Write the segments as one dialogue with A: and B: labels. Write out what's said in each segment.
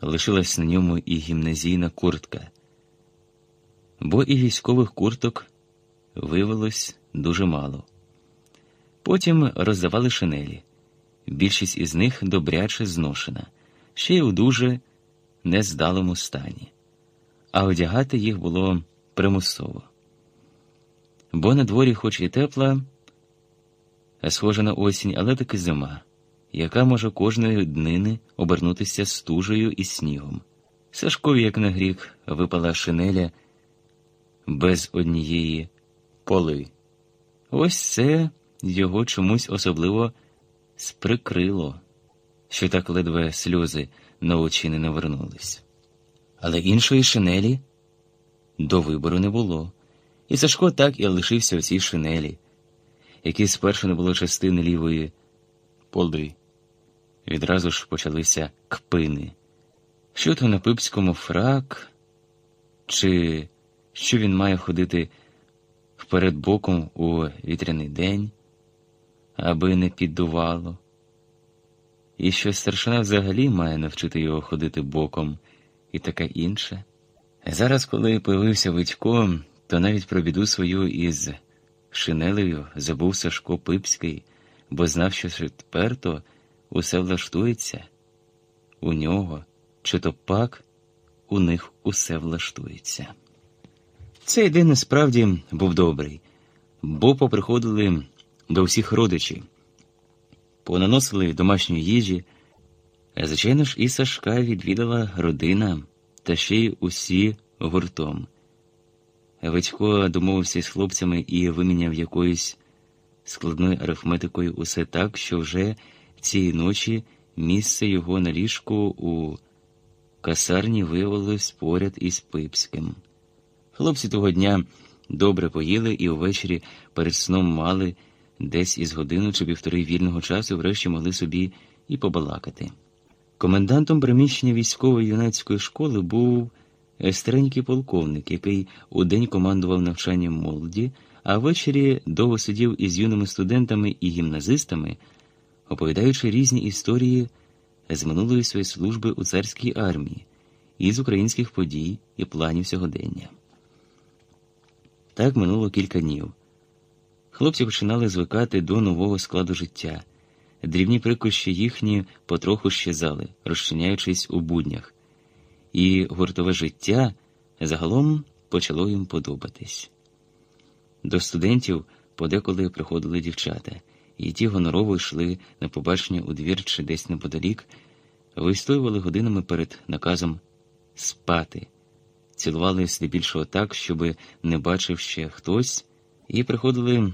A: лишилась на ньому і гімназійна куртка, бо і військових курток виявилось дуже мало. Потім роздавали шинелі. Більшість із них добряче зношена, ще й у дуже нездалому стані, а одягати їх було примусово. Бо на дворі хоч і тепла, схожа на осінь, але таки зима, яка може кожної днини обернутися стужею і снігом. Сашкові, як на грік, випала шинеля без однієї поли. Ось це його чомусь особливо сприкрило, що так ледве сльози на очі не навернулись. Але іншої шинелі до вибору не було, і Сашко так і лишився у цій шинелі, якій спершу не було частини лівої поли. Відразу ж почалися кпини. Що то на пипському фрак, чи що він має ходити вперед боком у вітряний день, аби не піддувало, і що старшина взагалі має навчити його ходити боком і таке інше. Зараз, коли появився Витько, то навіть про біду свою із шинелею забув Сашко Пипський, бо знав, що тепер то усе влаштується у нього, чи то пак у них усе влаштується. Цей день насправді був добрий, бо поприходили до всіх родичів, понаносили домашньої їжі, звичайно ж, і Сашка відвідала родина та ще й усі гуртом. Витько домовився з хлопцями і виміняв якоюсь складною арифметикою усе так, що вже цієї ночі місце його на ліжку у касарні виявилось поряд із Пипським. Хлопці того дня добре поїли і увечері перед сном мали десь із годину чи півтори вільного часу, врешті могли собі і побалакати. Комендантом приміщення військової юнацької школи був старенький полковник, який удень командував навчанням молоді, а ввечері довго сидів із юними студентами і гімназистами, оповідаючи різні історії з минулої своєї служби у царській армії, із українських подій і планів сьогодення. Так минуло кілька днів. Хлопці починали звикати до нового складу життя. Дрібні прикощі їхні потроху щезали, розчиняючись у буднях, і гуртове життя загалом почало їм подобатись. До студентів подеколи приходили дівчата, і ті гонорово йшли на побачення у двір чи десь неподалік, вистоювали годинами перед наказом спати цілували здебільшого так, щоби не бачив ще хтось, і приходили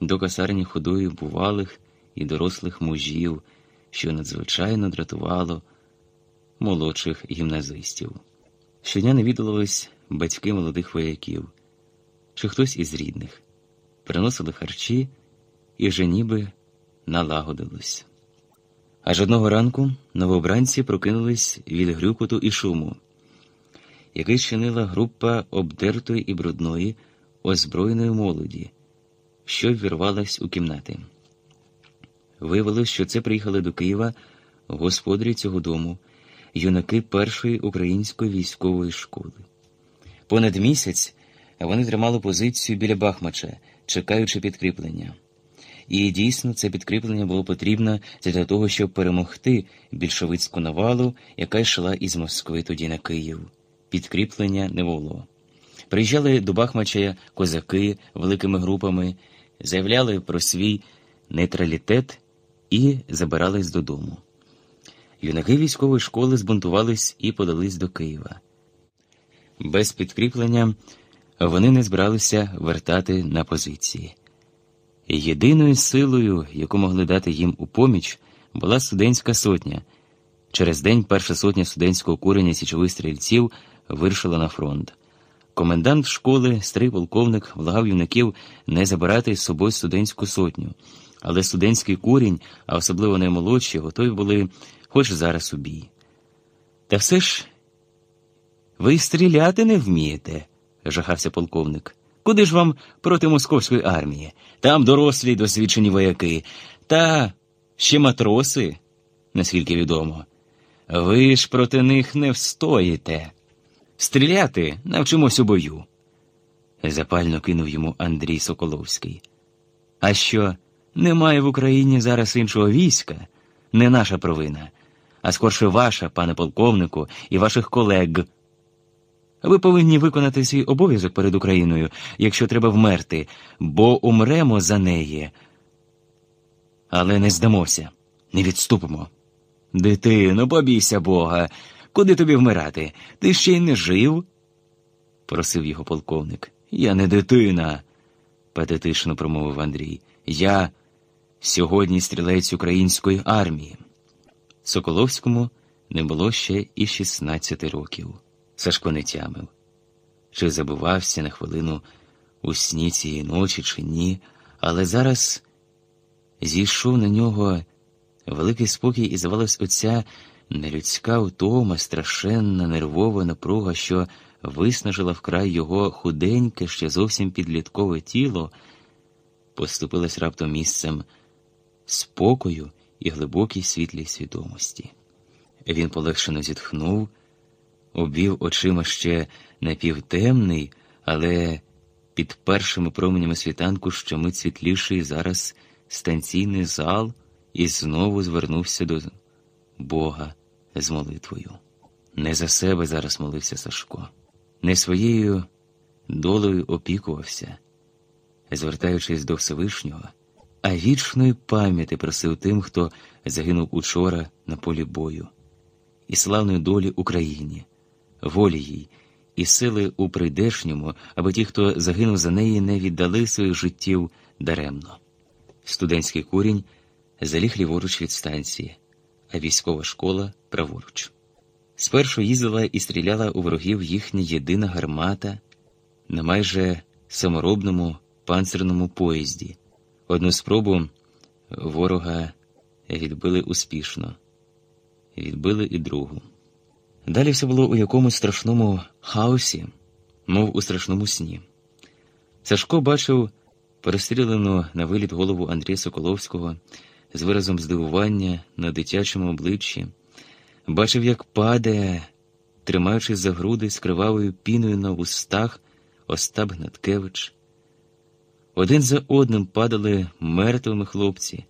A: до касарні ходої бувалих і дорослих мужів, що надзвичайно дратувало молодших гімназистів. Щодня навідувались батьки молодих вояків, чи хтось із рідних, приносили харчі і вже ніби налагодилось. Аж одного ранку новобранці прокинулись від грюкоту і шуму який чинила група обдертої і брудної, озброєної молоді, що ввірвалась у кімнати. Виявилось, що це приїхали до Києва господарі цього дому, юнаки першої української військової школи. Понад місяць вони тримали позицію біля Бахмача, чекаючи підкріплення. І дійсно це підкріплення було потрібно для того, щоб перемогти більшовицьку навалу, яка йшла із Москви тоді на Київ підкріплення не було. Приїжджали до Бахмача козаки великими групами, заявляли про свій нейтралітет і забирались додому. Юнаки військової школи збунтувались і подались до Києва. Без підкріплення вони не збиралися вертати на позиції. Єдиною силою, яку могли дати їм у поміч, була студентська сотня. Через день перша сотня студентського курення січових стрільців вирушила на фронт. Комендант школи, старий полковник, влагав юнаків не забирати з собою студентську сотню, але студентський курінь, а особливо наймолодші, готові були хоч зараз у бій. Та все ж ви стріляти не вмієте, жахався полковник. Куди ж вам проти московської армії? Там дорослі досвідчені вояки, та ще матроси, наскільки відомо. Ви ж проти них не встоїте. Стріляти навчимось у бою. Запально кинув йому Андрій Соколовський. А що немає в Україні зараз іншого війська, не наша провина, а скорше ваша, пане полковнику, і ваших колег. Ви повинні виконати свій обов'язок перед Україною, якщо треба вмерти, бо умремо за неї. Але не здамося, не відступимо. Дитино, побійся Бога. Куди тобі вмирати? Ти ще й не жив? просив його полковник. Я не дитина, патетично промовив Андрій. Я сьогодні стрілець української армії. Соколовському не було ще і 16 років. Сашко не тямив. Чи забувався на хвилину у сні цієї ночі, чи ні, але зараз зійшов на нього великий спокій і здавалось, оця нелюдська втома, страшенна, нервова напруга, що виснажила вкрай його худеньке, ще зовсім підліткове тіло, поступилась раптом місцем спокою і глибокій світлій свідомості. Він полегшено зітхнув, обвів очима ще напівтемний, але під першими променями світанку що мить світліший зараз станційний зал і знову звернувся до Бога з молитвою. Не за себе зараз молився Сашко, не своєю долею опікувався, звертаючись до Всевишнього, а вічної пам'яті просив тим, хто загинув учора на полі бою, і славної долі Україні, волі їй і сили у прийдешньому, аби ті, хто загинув за неї, не віддали своїх життів даремно. Студентський курінь заліг ліворуч від станції, а військова школа праворуч. Спершу їздила і стріляла у ворогів їхня єдина гармата на майже саморобному панцирному поїзді. Одну спробу ворога відбили успішно, відбили і другу. Далі все було у якомусь страшному хаосі, мов у страшному сні. Сашко бачив перестрілену на виліт голову Андрія Соколовського з виразом здивування на дитячому обличчі, бачив, як падає, тримаючись за груди з кривавою піною на вустах Остап Гнаткевич. Один за одним падали мертвими хлопці.